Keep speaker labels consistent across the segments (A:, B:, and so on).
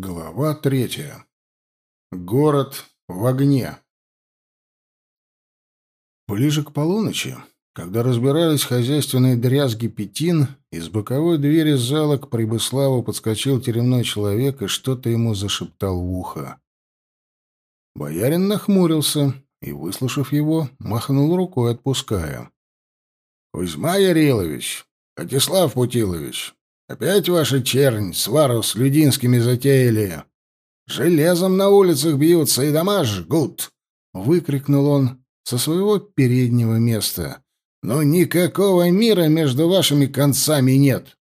A: Глава третья. Город в огне. Ближе к полуночи, когда разбирались хозяйственные дрязги пятин, из боковой двери зала к Прибыславу подскочил теремной человек и что-то ему зашептал в ухо. Боярин нахмурился и, выслушав его, махнул рукой, отпуская. — Кузьма Ярилович, Атислав Путилович, Опять ваша чернь свару с людинскими затеяли. Железом на улицах бьются и дома жгут!» — выкрикнул он со своего переднего места. «Но никакого мира между вашими концами нет!»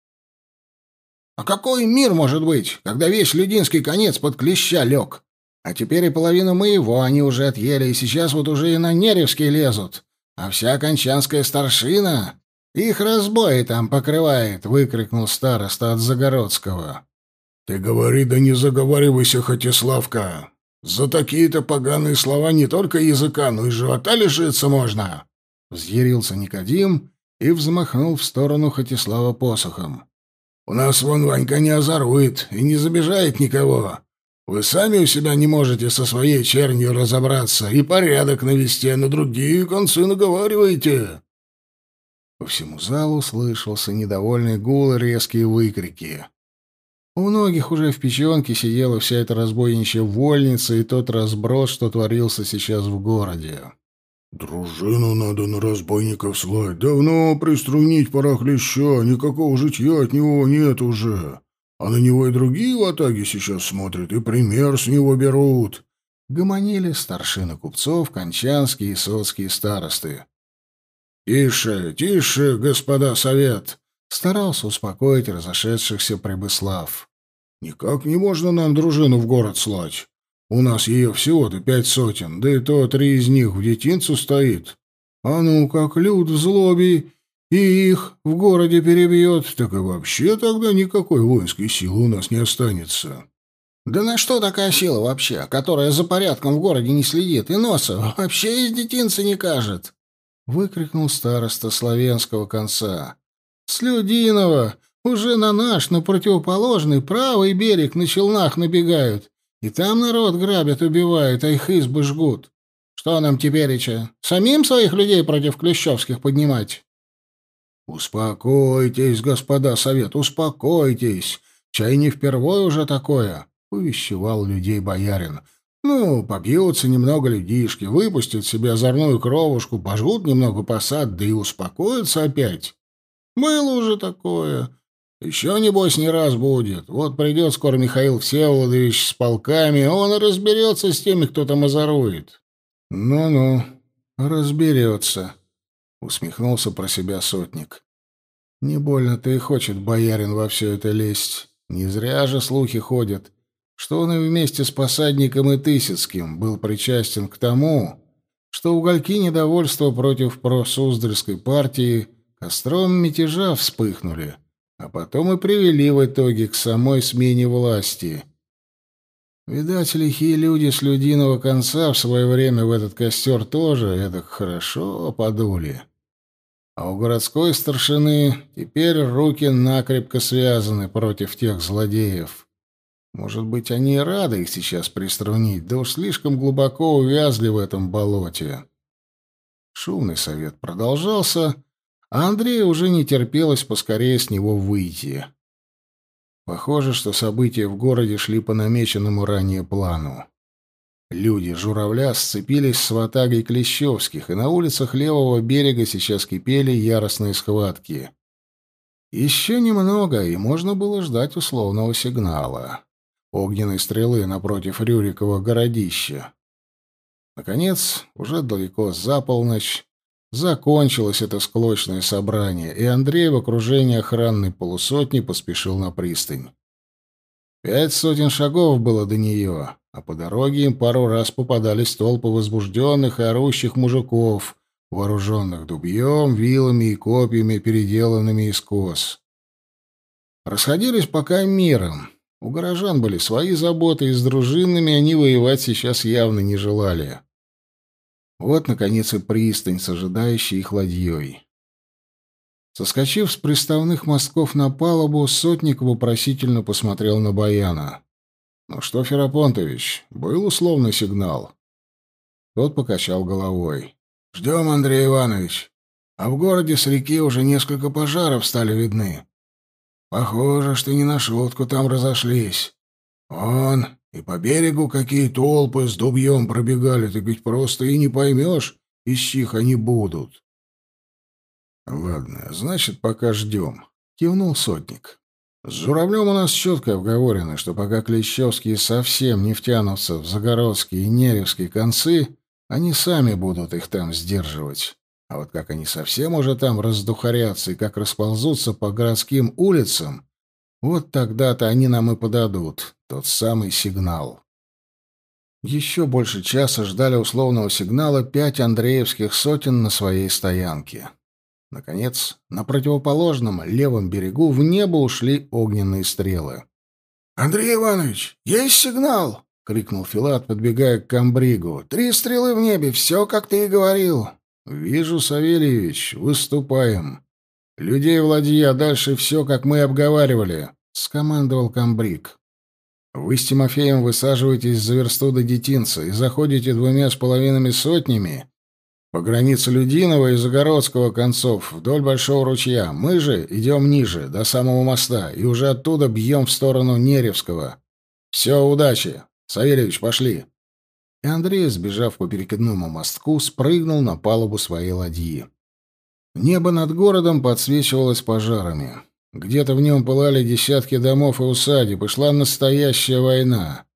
A: «А какой мир может быть, когда весь людинский конец под клеща лег? А теперь и половину моего они уже отъели, и сейчас вот уже и на Неревский лезут. А вся кончанская старшина «Их разбой там покрывает!» — выкрикнул староста от Загородского.
B: «Ты говори, да не заговаривайся, Хотиславка! За такие-то поганые слова не только языка, но и живота лишиться можно!»
A: Взъярился Никодим и взмахнул в сторону Хотислава посохом.
B: «У нас вон Ванька не озорует и не забежает никого. Вы сами у себя не можете со своей чернью разобраться и порядок навести, а на другие концы наговариваете!»
A: По всему залу слышался недовольный гул и резкие выкрики. У многих уже в печенке сидела вся эта разбойничья вольница и тот разброс, что творился сейчас в городе.
B: «Дружину надо на разбойников слать. Давно приструнить пора хлеща, никакого житья от него нет уже. А на него и другие в атаге сейчас смотрят и пример с него берут».
A: Гомонили старшины купцов, кончанские и соцкие старосты.
B: «Тише, тише, господа совет!»
A: — старался успокоить разошедшихся Прибыслав.
B: «Никак не можно нам дружину в город слать. У нас ее всего-то пять сотен, да и то три из них в детинцу стоит. А ну, как люд в злобе и их в городе перебьет, так и вообще тогда никакой воинской силы у нас не останется».
A: «Да на что такая сила вообще, которая за порядком в городе не следит и носа вообще из детинца не кажет?» — выкрикнул староста славянского конца. «Слюдинова! Уже на наш, на противоположный, правый берег на челнах набегают. И там народ грабят, убивают, а их избы жгут. Что нам тепереча? Самим своих людей против Клещевских поднимать?»
B: «Успокойтесь, господа совет, успокойтесь. Чай не впервой уже такое», — увещевал людей боярин. Ну, побьются немного людишки, выпустят себе озорную кровушку, пожгут немного посад, да и успокоятся опять. Было уже такое. Еще, небось, не раз будет. Вот придет скоро Михаил Всеволодович с полками, он разберется с теми, кто там озорует.
A: Ну-ну, разберется, — усмехнулся про себя сотник. Не больно-то и хочет боярин во все это лезть. Не зря же слухи ходят что он и вместе с посадником и Тысяцким был причастен к тому, что угольки недовольства против просуздальской партии костром мятежа вспыхнули, а потом и привели в итоге к самой смене власти. Видать, лихие люди с людиного конца в свое время в этот костер тоже это хорошо подули. А у городской старшины теперь руки накрепко связаны против тех злодеев. Может быть, они и рады их сейчас приструнить, да уж слишком глубоко увязли в этом болоте. Шумный совет продолжался, а Андрею уже не терпелось поскорее с него выйти. Похоже, что события в городе шли по намеченному ранее плану. Люди журавля сцепились с ватагой Клещевских, и на улицах левого берега сейчас кипели яростные схватки. Еще немного, и можно было ждать условного сигнала огненной стрелы напротив Рюрикова городища. Наконец, уже далеко за полночь, закончилось это склочное собрание, и Андрей в окружении охранной полусотни поспешил на пристань. Пять сотен шагов было до нее, а по дороге им пару раз попадались толпы возбужденных и орущих мужиков, вооруженных дубьем, вилами и копьями, переделанными из кос. Расходились пока миром, у горожан были свои заботы, и с дружинами они воевать сейчас явно не желали. Вот, наконец, и пристань с ожидающей их ладьей. Соскочив с приставных мостков на палубу, сотник вопросительно посмотрел на Баяна. Ну что, Ферапонтович, был условный сигнал?» Тот покачал головой.
B: «Ждем, Андрей Иванович. А в городе с реки уже несколько пожаров стали видны. Похоже, что не на шутку там разошлись. Он и по берегу какие толпы с дубьем пробегали, так ведь просто и не поймешь, из чьих они будут.
A: Ладно, значит, пока ждем. Кивнул сотник. С Журавлем у нас четко обговорено, что пока Клещевские совсем не втянутся в Загородские и Неревские концы, они сами будут их там сдерживать. А вот как они совсем уже там раздухарятся и как расползутся по городским улицам, вот тогда-то они нам и подадут тот самый сигнал. Еще больше часа ждали условного сигнала пять андреевских сотен на своей стоянке. Наконец, на противоположном левом берегу в небо ушли огненные стрелы.
B: «Андрей Иванович, есть сигнал!» — крикнул Филат, подбегая к камбригу. «Три стрелы в небе, все, как ты и говорил».
A: «Вижу, Савельевич, выступаем. Людей в ладье, а дальше все, как мы обговаривали», — скомандовал камбриг. Вы с Тимофеем высаживаетесь за версту до детинца и заходите двумя с половинами сотнями по границе Людиного и Загородского концов вдоль Большого ручья. Мы же идем ниже, до самого моста, и уже оттуда бьем в сторону Неревского. Все, удачи. Савельевич, пошли. И Андрей, сбежав по перекидному мостку, спрыгнул на палубу своей ладьи. Небо над городом подсвечивалось пожарами. Где-то в нем пылали десятки домов и усадеб, и шла настоящая война.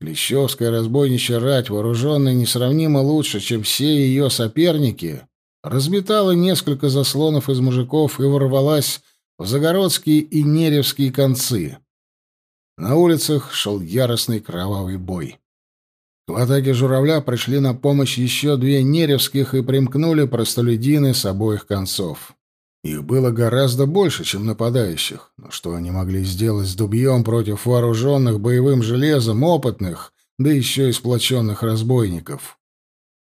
A: Клещевская разбойничья рать, вооруженная несравнимо лучше, чем все ее соперники, разметала несколько заслонов из мужиков и ворвалась в Загородские и Неревские концы. На улицах шел яростный кровавый бой. В атаке журавля пришли на помощь еще две Неревских и примкнули простолюдины с обоих концов. Их было гораздо больше, чем нападающих. Но что они могли сделать с дубьем против вооруженных боевым железом, опытных, да еще и сплоченных разбойников?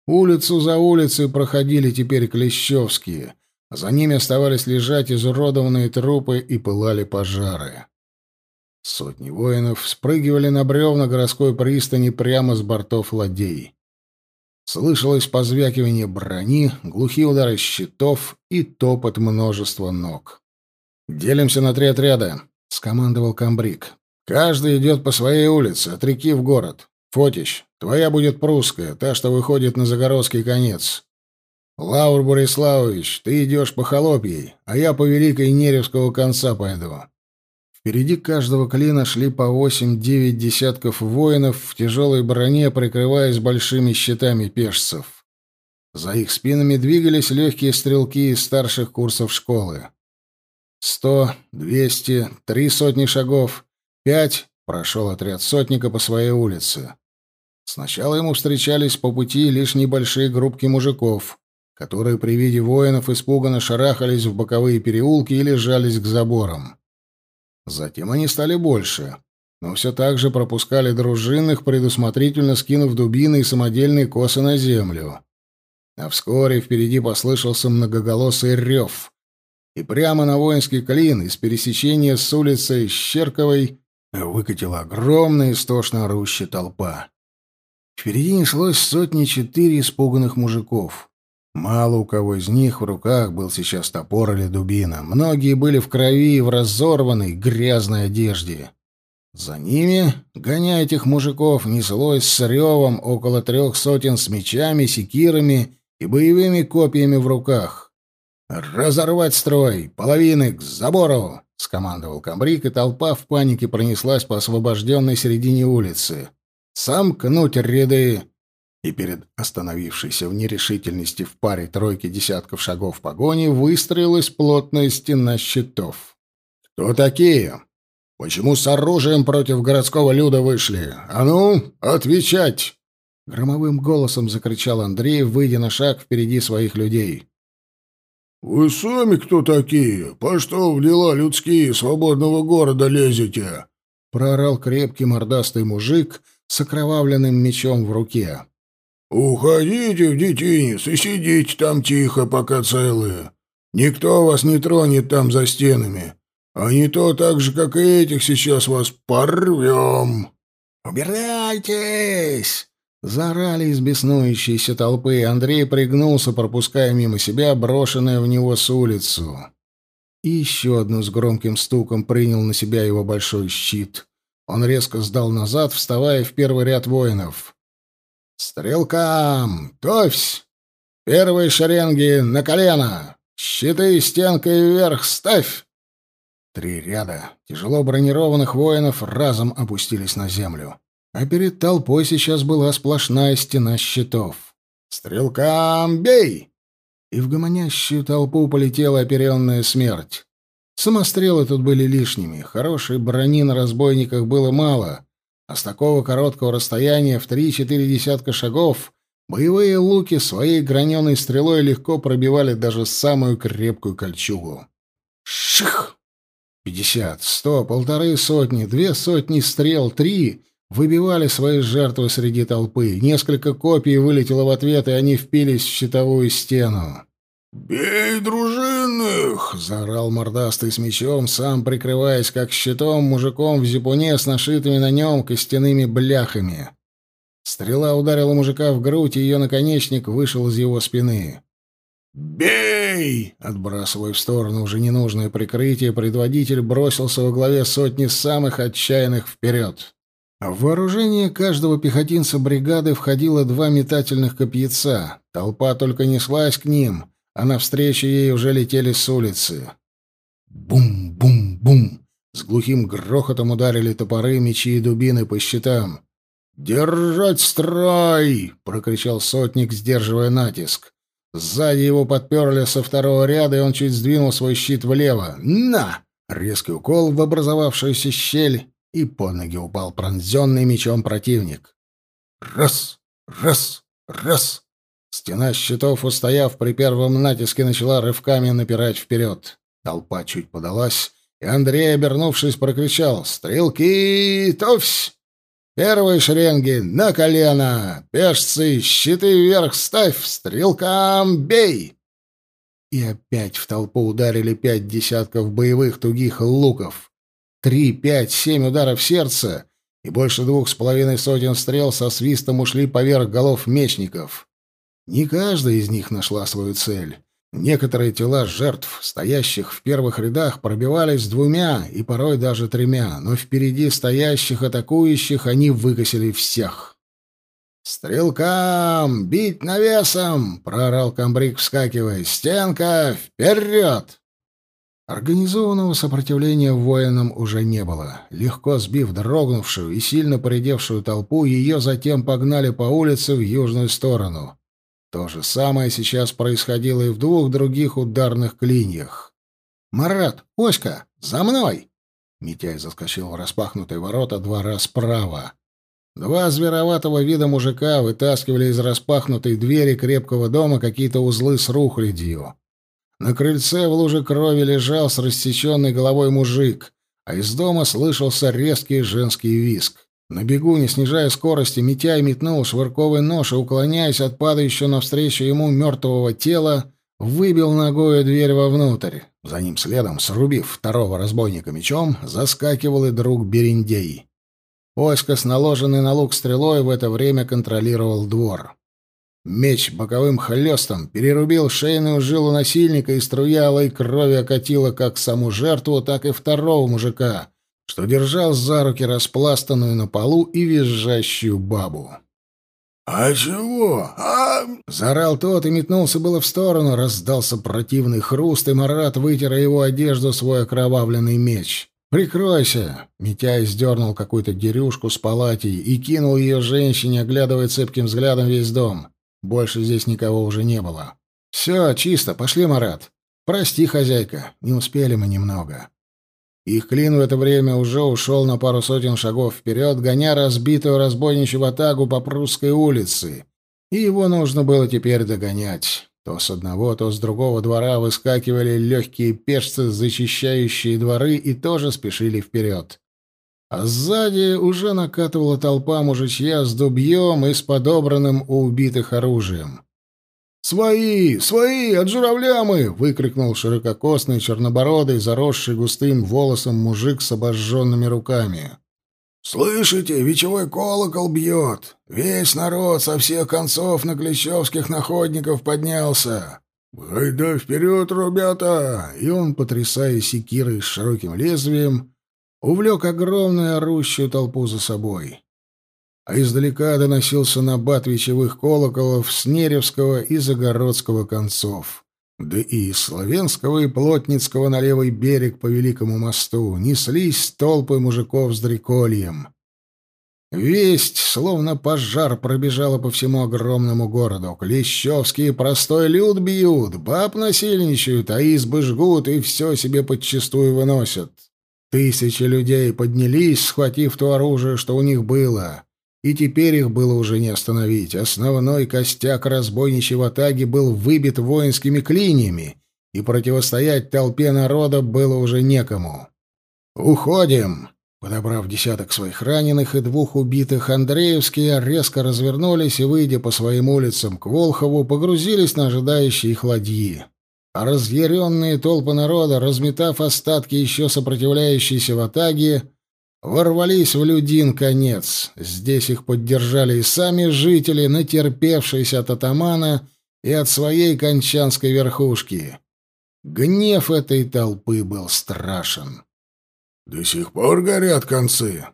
A: Улицу за улицей проходили теперь Клещевские, а за ними оставались лежать изуродованные трупы и пылали пожары. Сотни воинов спрыгивали на бревна городской пристани прямо с бортов ладей. Слышалось позвякивание брони, глухие удары щитов и топот множества ног. «Делимся на три отряда», — скомандовал комбриг. «Каждый идет по своей улице, от реки в город. Фотич, твоя будет прусская, та, что выходит на Загородский конец. Лаур Бориславович, ты идешь по Холопьей, а я по Великой Неревского конца пойду. Впереди каждого клина шли по восемь-девять десятков воинов в тяжелой броне, прикрываясь большими щитами пешцев. За их спинами двигались легкие стрелки из старших курсов школы. Сто, двести, три сотни шагов, пять прошел отряд сотника по своей улице. Сначала ему встречались по пути лишь небольшие группки мужиков, которые при виде воинов испуганно шарахались в боковые переулки или жались к заборам. Затем они стали больше, но все так же пропускали дружинных, предусмотрительно скинув дубины и самодельные косы на землю. А вскоре впереди послышался многоголосый рев, и прямо на воинский клин из пересечения с улицей Щерковой выкатила огромная истошно орущая толпа. Впереди неслось сотни-четыре испуганных мужиков. Мало у кого из них в руках был сейчас топор или дубина. Многие были в крови и в разорванной грязной одежде. За ними, гоняя этих мужиков, неслось с ревом около трех сотен с мечами, секирами и боевыми копьями в руках. «Разорвать строй! Половины к забору!» — скомандовал комбриг, и толпа в панике пронеслась по освобожденной середине улицы. «Сомкнуть ряды!» И перед остановившейся в нерешительности в паре тройки десятков шагов погони выстроилась плотная стена щитов. «Кто такие? Почему с оружием против городского люда вышли? А ну, отвечать!» Громовым голосом закричал Андрей, выйдя на шаг впереди своих людей.
B: «Вы сами кто такие? По что в дела людские свободного города лезете?»
A: — проорал крепкий мордастый мужик с окровавленным мечом в руке.
B: «Уходите в детинец и сидите там тихо, пока целые. Никто вас не тронет там за стенами. А не то так же, как и этих, сейчас вас порвем».
A: «Убирайтесь!» Заорали из беснующейся толпы, Андрей пригнулся, пропуская мимо себя брошенное в него с улицу. И еще одну с громким стуком принял на себя его большой щит. Он резко сдал назад, вставая в первый ряд воинов. «Стрелкам! Товсь! Первые шеренги на колено! Щиты стенкой вверх ставь!» Три ряда тяжело бронированных воинов разом опустились на землю а перед толпой сейчас была сплошная стена щитов. «Стрелкам бей!» И в гомонящую толпу полетела оперенная смерть. Самострелы тут были лишними, хорошей брони на разбойниках было мало, а с такого короткого расстояния в три-четыре десятка шагов боевые луки своей граненой стрелой легко пробивали даже самую крепкую кольчугу. Ших! Пятьдесят, сто, полторы сотни, две сотни стрел, три выбивали свои жертвы среди толпы. Несколько копий вылетело в ответ, и они впились в щитовую стену.
B: «Бей дружинных!»
A: — заорал мордастый с мечом, сам прикрываясь как щитом мужиком в зипуне с нашитыми на нем костяными бляхами. Стрела ударила мужика в грудь, и ее наконечник вышел из его спины.
B: «Бей!»
A: — отбрасывая в сторону уже ненужное прикрытие, предводитель бросился во главе сотни самых отчаянных вперед. В вооружение каждого пехотинца бригады входило два метательных копьяца. Толпа только неслась к ним, а навстречу ей уже летели с улицы. Бум-бум-бум! С глухим грохотом ударили топоры, мечи и дубины по щитам. «Держать строй!» — прокричал сотник, сдерживая натиск. Сзади его подперли со второго ряда, и он чуть сдвинул свой щит влево. «На!» — резкий укол в образовавшуюся щель, и по ноги упал пронзенный мечом противник. Раз, раз, раз. Стена щитов, устояв при первом натиске, начала рывками напирать вперед. Толпа чуть подалась, и Андрей, обернувшись, прокричал «Стрелки! Товсь! Первые шеренги на колено! Пешцы, щиты вверх ставь! Стрелкам бей!» И опять в толпу ударили пять десятков боевых тугих луков. Три, пять, семь ударов сердца, и больше двух с половиной сотен стрел со свистом ушли поверх голов мечников. Не каждая из них нашла свою цель. Некоторые тела жертв, стоящих в первых рядах, пробивались двумя и порой даже тремя, но впереди стоящих атакующих они выкосили всех. «Стрелкам! Бить навесом!» — проорал комбриг, вскакивая. «Стенка! Вперед!» Организованного сопротивления воинам уже не было. Легко сбив дрогнувшую и сильно поредевшую толпу, ее затем погнали по улице в южную сторону. То же самое сейчас происходило и в двух других ударных клиньях. «Марат! Оська! За мной!» Митяй заскочил в распахнутые ворота двора справа. Два звероватого вида мужика вытаскивали из распахнутой двери крепкого дома какие-то узлы с рухлядью. На крыльце в луже крови лежал с рассеченной головой мужик, а из дома слышался резкий женский виск. На бегу, не снижая скорости, Митяй метнул швырковый нож и, уклоняясь от падающего навстречу ему мертвого тела, выбил ногою дверь вовнутрь. За ним следом, срубив второго разбойника мечом, заскакивал и друг Берендей. Оська с наложенной на лук стрелой в это время контролировал двор. Меч боковым хлестом перерубил шейную жилу насильника, и струя алой крови окатила как саму жертву, так и второго мужика, что держал за руки распластанную на полу и визжащую бабу.
B: «А чего? А...»
A: — заорал тот и метнулся было в сторону. Раздался противный хруст, и Марат вытер его одежду свой окровавленный меч. «Прикройся!» — Митяй сдернул какую-то дерюшку с палатей и кинул ее женщине, оглядывая цепким взглядом весь дом. Больше здесь никого уже не было. «Все, чисто, пошли, Марат. Прости, хозяйка, не успели мы немного». Их клин в это время уже ушел на пару сотен шагов вперед, гоня разбитую разбойничью ватагу по прусской улице. И его нужно было теперь догонять. То с одного, то с другого двора выскакивали легкие пешцы, зачищающие дворы, и тоже спешили вперед. А сзади уже накатывала толпа мужичья с дубьем и с подобранным у убитых оружием. «Свои! Свои! От журавля мы!» — выкрикнул ширококосный, чернобородый, заросший густым волосом мужик с обожженными руками.
B: «Слышите, вечевой колокол бьет! Весь народ со всех концов на клещевских находников поднялся! Гайда вперед, ребята!» И он, потрясая секирой с широким лезвием, увлек огромную орущую толпу за собой. А издалека доносился набат вечевых колоколов с Неревского и Загородского концов. Да и из Славенского и Плотницкого на левый берег по Великому мосту неслись толпы мужиков с дрекольем. Весть, словно пожар, пробежала по всему огромному городу. Клещевские простой люд бьют, баб насильничают, а избы жгут и все себе подчистую выносят. Тысячи людей поднялись, схватив то оружие, что у них было и теперь их было уже не остановить. Основной костяк разбойничьей ватаги был выбит воинскими клиньями, и противостоять толпе народа было уже некому. «Уходим!» Подобрав десяток своих раненых и двух убитых, Андреевские резко развернулись и, выйдя по своим улицам к Волхову, погрузились на ожидающие их ладьи. А разъяренные толпы народа, разметав остатки еще сопротивляющейся ватаги, ворвались в Людин конец. Здесь их поддержали и сами жители, натерпевшиеся от атамана и от своей кончанской верхушки. Гнев этой толпы был страшен.
A: «До сих пор горят концы!»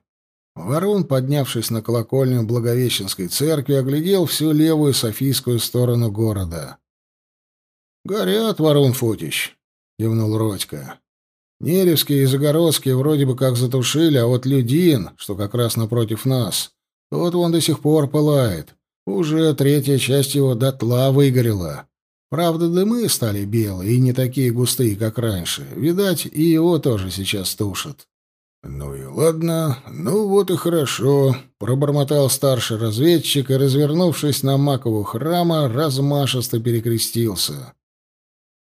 B: Ворон, поднявшись на колокольню Благовещенской церкви, оглядел всю левую Софийскую сторону города. «Горят, Ворон Фотич!» — кивнул Родька. Неревские и Загородские вроде бы как затушили, а вот Людин, что как раз напротив нас, тот он до сих пор пылает. Уже третья часть его дотла выгорела. Правда, дымы стали белые и не такие густые, как раньше. Видать, и его тоже сейчас тушат.
A: «Ну и ладно, ну вот и хорошо», — пробормотал старший разведчик и, развернувшись на макову храма, размашисто перекрестился.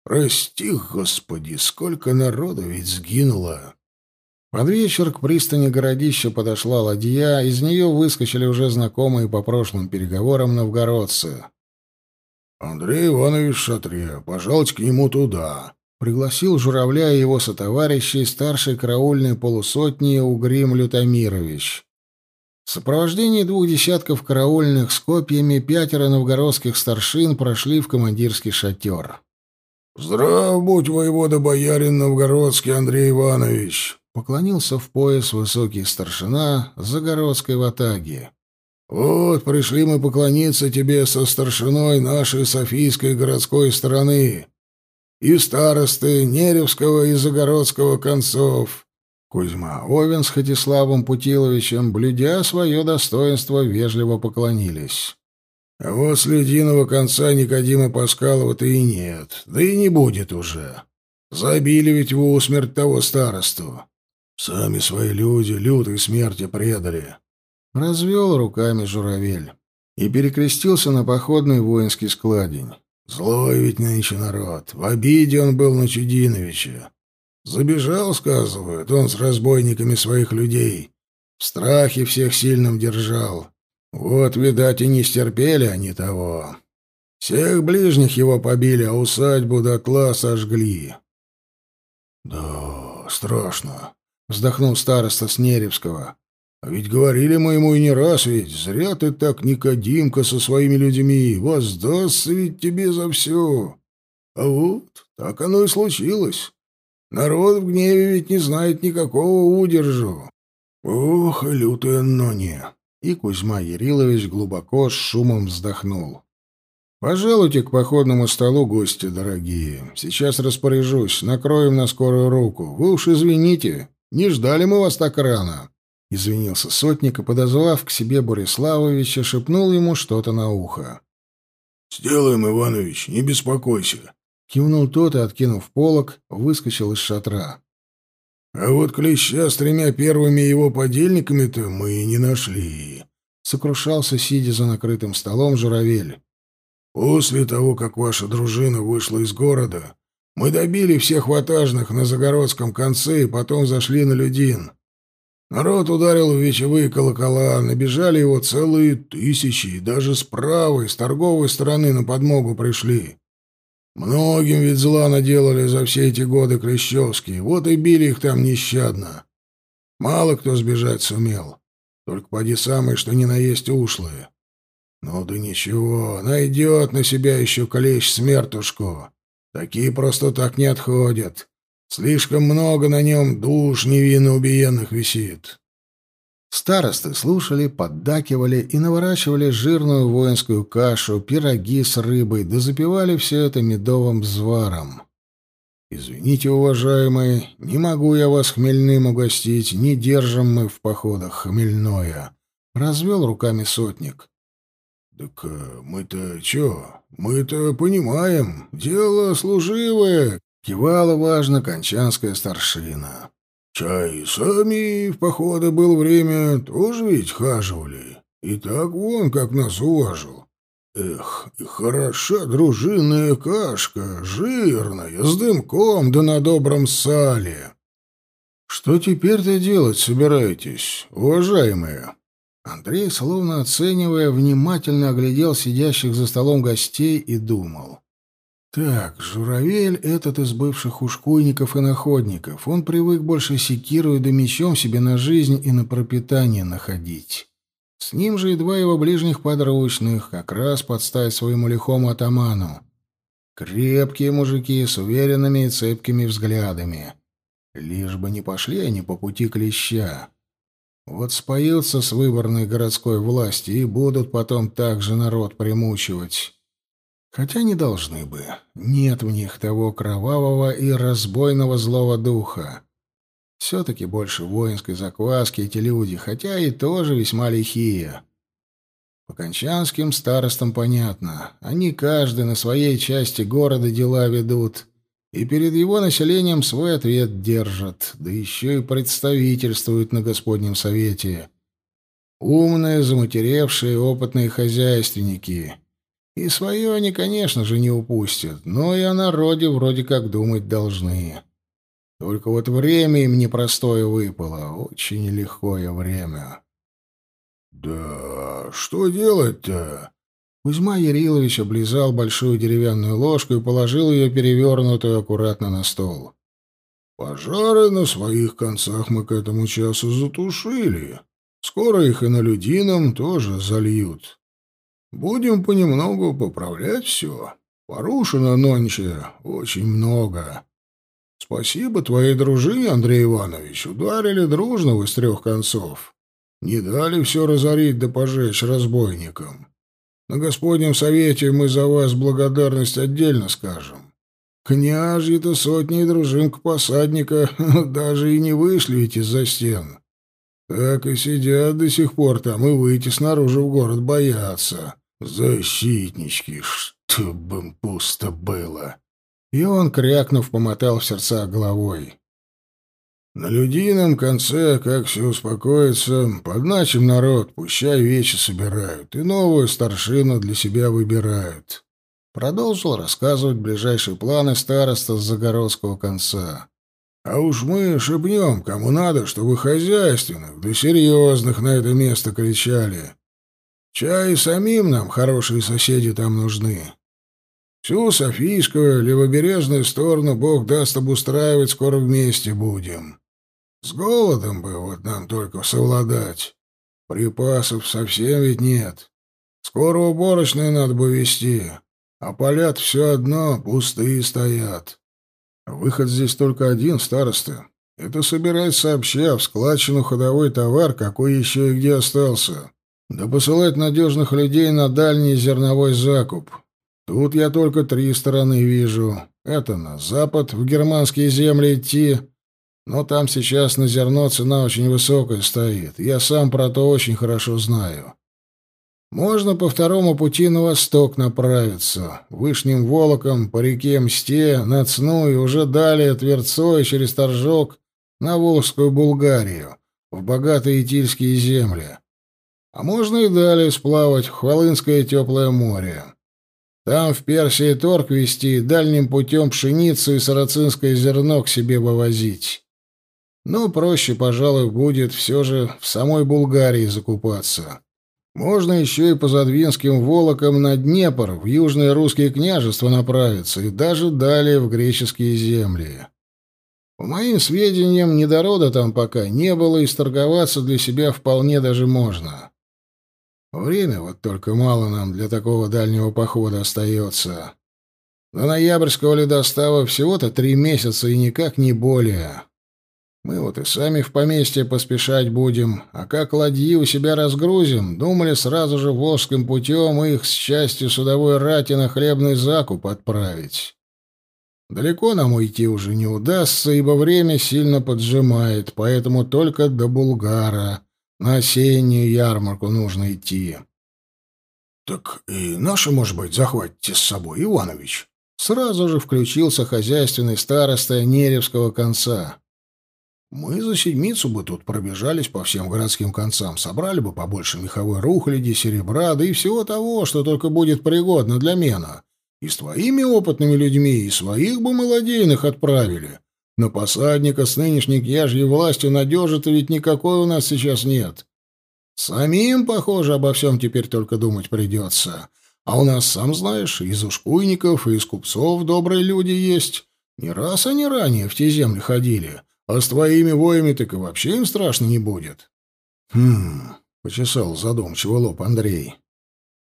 A: Прости, Господи, сколько народу ведь сгинуло.
B: Под вечер к пристани городища подошла ладья, из нее выскочили уже знакомые по прошлым переговорам новгородцы.
A: «Андрей Иванович Шатре, пожалуйте к нему туда», —
B: пригласил журавля и его сотоварищей старший караульный полусотни Угрим Лютомирович. В сопровождении двух десятков караульных с копьями пятеро новгородских старшин прошли в командирский шатер.
A: «Здрав будь, воевода-боярин Новгородский Андрей Иванович!»
B: Поклонился в пояс высокий старшина Загородской ватаги.
A: «Вот, пришли мы поклониться тебе со старшиной нашей Софийской городской стороны и старосты Неревского и Загородского концов».
B: Кузьма Овен с Хатиславом Путиловичем, блюдя свое достоинство, вежливо поклонились.
A: А вот с ледяного конца Никодима Паскалова-то и нет, да и не будет уже. Забили ведь в усмерть того старосту. Сами свои люди лютой смерти предали.
B: Развел руками журавель и перекрестился на походный воинский складень.
A: Злой ведь нынче народ. В обиде он был на Чудиновича. Забежал, сказывают, он с разбойниками своих людей. В страхе всех сильным держал. Вот, видать, и не стерпели они того. Всех ближних его побили, а усадьбу дотла сожгли. Да, страшно, вздохнул староста Снеревского. А ведь говорили мы ему и не раз, ведь зря ты так, Никодимка, со своими людьми, воздастся ведь тебе за все. А вот, так оно и случилось. Народ в гневе ведь не знает никакого удержу. Ох, лютая ноне
B: и Кузьма Ярилович глубоко с шумом вздохнул. «Пожалуйте к походному столу, гости дорогие. Сейчас распоряжусь, накроем на скорую руку. Вы уж извините, не ждали мы вас так рано». Извинился сотник и, подозвав к себе Бориславовича, шепнул ему что-то на ухо.
A: «Сделаем, Иванович, не беспокойся», —
B: кивнул тот и, откинув полог, выскочил из шатра.
A: А вот клеща с тремя первыми его подельниками-то мы и не нашли.
B: Сокрушался, сидя за накрытым столом, журавель.
A: После того, как ваша дружина вышла из города, мы добили всех ватажных на Загородском конце и потом зашли на Людин. Народ ударил в вечевые колокола, набежали его целые тысячи, и даже с правой, с торговой стороны на подмогу пришли. Многим ведь зла наделали за все эти годы Клещевские, вот и били их там нещадно. Мало кто сбежать сумел.
B: Только поди самые, что ни на есть ушлые. Ну да ничего, найдет на себя еще клещ смертушку. Такие просто так не отходят. Слишком много на нем душ невинно убиенных висит.
A: Старосты слушали, поддакивали и наворачивали жирную воинскую кашу, пироги с рыбой, да запивали все это медовым взваром. «Извините, уважаемые, не могу я вас хмельным угостить, не держим мы в походах хмельное», — развел руками сотник.
B: «Так э, мы-то чё? Мы-то понимаем, дело служивое», — кивала важно кончанская старшина. Чай, сами в походы было время тоже ведь хаживали. И так вон как нас уважил. Эх, хороша дружинная кашка, жирная, с дымком да на добром сале.
A: Что теперь-то делать собираетесь, уважаемые? Андрей, словно оценивая, внимательно оглядел сидящих за столом гостей и думал. Так, Журавель этот из бывших ушкуйников и находников. Он привык больше секирую да мечом себе на жизнь и на пропитание находить. С ним же и два его ближних подручных, как раз подстать своему лихому атаману. Крепкие мужики с уверенными и цепкими взглядами. Лишь бы не пошли они по пути клеща. Вот споются с выборной городской власти и будут потом так же народ примучивать. Хотя не должны бы. Нет в них того кровавого и разбойного злого духа. Все-таки больше воинской закваски эти люди, хотя и тоже весьма лихие. По кончанским старостам понятно. Они каждый на своей части города дела ведут, и перед его населением свой ответ держат, да еще и представительствуют на Господнем Совете. Умные, заматеревшие, опытные хозяйственники — и свое они, конечно же, не упустят, но и о народе вроде как думать должны. Только вот время им непростое выпало, очень легкое время.
B: «Да что делать-то?»
A: Кузьма Ярилович облизал большую деревянную ложку и положил ее перевернутую аккуратно на стол.
B: «Пожары на своих концах мы к этому часу затушили. Скоро их и на людином тоже зальют. Будем понемногу поправлять все. Порушено нонче очень много. Спасибо твоей дружине, Андрей Иванович. Ударили дружно вы с трех концов. Не дали все разорить да пожечь разбойникам. На Господнем совете мы за вас благодарность отдельно скажем. Княжьи-то сотни дружинка посадника даже и не вышли ведь из-за стен. Так и сидят до сих пор там и выйти снаружи в город боятся. Защитнички, чтоб им пусто было.
A: И он, крякнув, помотал в сердцах головой.
B: На людином конце, как все успокоится, подначим народ, пущай вечи собирают, и новую старшину для себя выбирают.
A: Продолжил рассказывать ближайшие планы староста с загородского конца.
B: А уж мы шепнем, кому надо, чтобы хозяйственных, да серьезных на это место кричали. Чай самим нам хорошие соседи там нужны. Всю Софийскую, левобережную сторону Бог даст обустраивать, скоро вместе будем. С голодом бы вот нам только совладать. Припасов совсем ведь нет. Скоро уборочную надо бы вести, а полят все одно пустые стоят. Выход здесь только один, староста. Это собирать сообща в складчину ходовой товар, какой еще и где остался. Да посылать надежных людей на дальний зерновой закуп. Тут я только три стороны вижу. Это на запад, в германские земли идти. Но там сейчас на зерно цена очень высокая стоит. Я сам про то очень хорошо знаю. Можно по второму пути на восток направиться, Вышним Волоком, по реке Мсте, на Цну и уже далее Тверцой через Торжок на Волжскую Булгарию, в богатые Итильские земли. А можно и далее сплавать в Хвалынское теплое море. Там в Персии торг вести, дальним путем пшеницу и сарацинское зерно к себе вывозить. Но проще, пожалуй, будет все же в самой Булгарии закупаться. Можно еще и по Задвинским Волокам на Днепр, в южные русские княжества направиться и даже далее в греческие земли.
A: По моим сведениям, недорода там пока не было, и сторговаться для себя вполне даже можно. Время вот только мало нам для такого дальнего похода остается. До ноябрьского ледостава всего-то три месяца и никак не более. Мы вот и сами в поместье поспешать будем, а как ладьи у себя разгрузим, думали сразу же волжским путем их с частью судовой рати на хлебный закуп отправить. Далеко нам уйти уже не удастся, ибо время сильно поджимает, поэтому только до Булгара. На осеннюю ярмарку нужно идти.
B: — Так и наши, может быть, захватите с собой, Иванович?
A: Сразу же включился хозяйственный староста Неревского конца.
B: Мы за седмицу бы тут пробежались по всем городским концам, собрали бы побольше меховой рухляди, серебра, да и всего того, что только будет пригодно для мена. И с твоими опытными людьми, и своих бы молодейных отправили. На посадника с нынешней княжьей властью надежи-то ведь никакой у нас сейчас нет. Самим, похоже, обо всем теперь только думать придется. А у нас, сам знаешь, из ушкуйников и из купцов добрые люди есть. Не раз они ранее в те земли ходили, а с твоими воями так и вообще им страшно не будет.
A: Хм, почесал задумчиво лоб Андрей.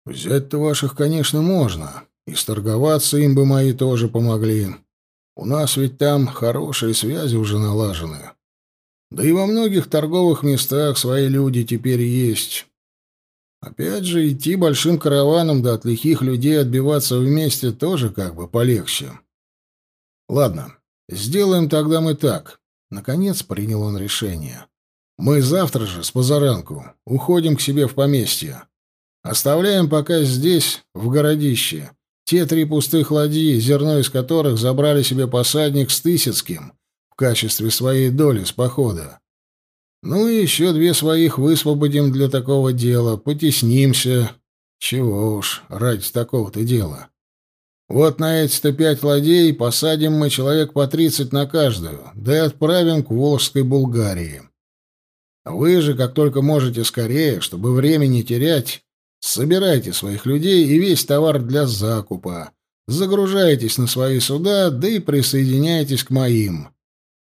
A: Взять-то ваших, конечно, можно, и сторговаться им бы мои тоже помогли. У нас ведь там хорошие связи уже налажены. Да и во многих торговых местах свои люди теперь есть. Опять же, идти большим караваном да от лихих людей отбиваться вместе тоже как бы полегче. Ладно, сделаем тогда мы так. Наконец принял он решение. Мы завтра же с позаранку уходим к себе в поместье. Оставляем пока здесь, в городище, те три пустых ладьи, зерно из которых забрали себе посадник с Тысяцким в качестве своей доли с похода. Ну и еще две своих высвободим для такого дела, потеснимся. Чего уж, ради такого-то дела. Вот на эти-то пять ладей посадим мы человек по тридцать на каждую, да и отправим к Волжской Булгарии. Вы же, как только можете скорее, чтобы времени терять, Собирайте своих людей и весь товар для закупа. Загружайтесь на свои суда, да и присоединяйтесь к моим.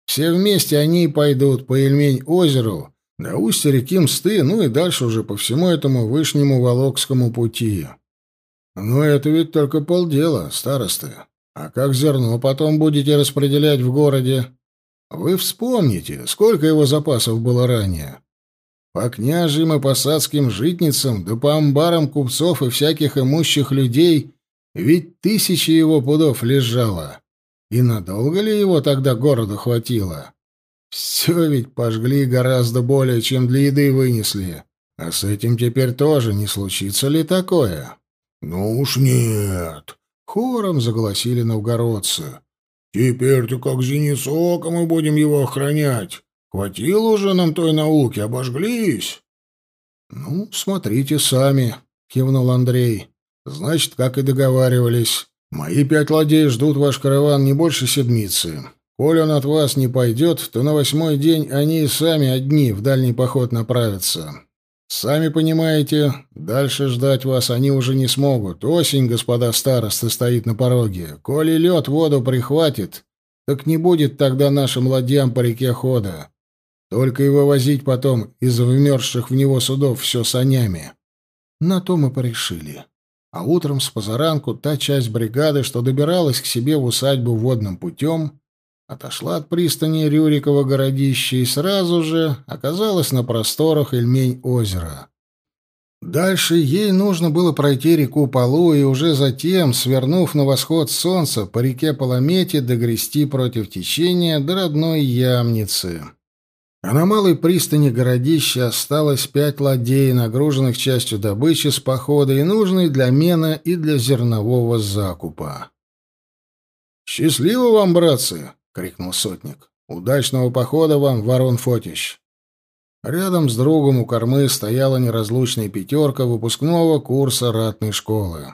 A: Все вместе они пойдут по Ильмень-озеру, до устья реки Мсты, ну и дальше уже по всему этому Вышнему Волокскому пути. Но это ведь только полдела, старосты. А как зерно потом будете распределять в городе? Вы вспомните, сколько его запасов было ранее. По княжьим и посадским житницам, да по амбарам купцов и всяких имущих людей ведь тысячи его пудов лежало. И надолго ли его тогда городу хватило? Все ведь пожгли гораздо более, чем для еды вынесли. А с этим теперь тоже не случится ли такое?
B: — Ну уж нет, — хором заголосили новгородцы. — Теперь-то как ока мы будем его охранять. Хватило уже нам той науки, обожглись.
A: Ну, смотрите сами, кивнул Андрей. Значит, как и договаривались. Мои пять ладей ждут ваш караван не больше седмицы. Коль он от вас не пойдет, то на восьмой день они и сами одни в дальний поход направятся. Сами понимаете, дальше ждать вас они уже не смогут. Осень, господа старосты, стоит на пороге. Коли лед воду прихватит, так не будет тогда нашим ладьям по реке хода. Только и вывозить потом из вмерзших в него судов все санями. На то мы порешили. А утром с позаранку та часть бригады, что добиралась к себе в усадьбу водным путем, отошла от пристани Рюрикова городища и сразу же оказалась на просторах Ильмень-озера. Дальше ей нужно было пройти реку Полу и уже затем, свернув на восход солнца, по реке Паламете догрести против течения до родной Ямницы. А на малой пристани городища осталось пять ладей, нагруженных частью добычи с похода и нужной для мена и для зернового закупа. «Счастливо вам, братцы!» — крикнул сотник. «Удачного похода вам, Ворон Фотищ!» Рядом с другом у кормы стояла неразлучная пятерка выпускного курса ратной школы.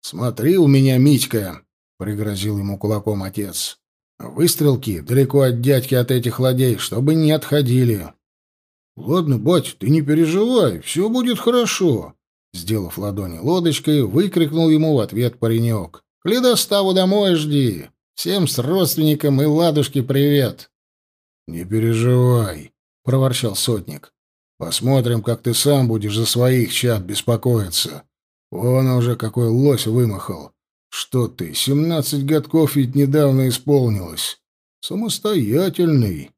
A: «Смотри у меня, Митька!» — пригрозил ему кулаком отец. Выстрелки далеко от дядьки от этих ладей, чтобы не отходили. — Ладно, батя, ты не переживай, все будет хорошо. Сделав ладони лодочкой, выкрикнул ему в ответ паренек. — К ледоставу домой жди. Всем с родственникам и ладушке привет.
B: Не переживай, проворчал сотник. Посмотрим, как ты сам будешь за своих чад беспокоиться. Вон уже какой лось вымахал. Что ты, семнадцать годков ведь недавно исполнилось. Самостоятельный.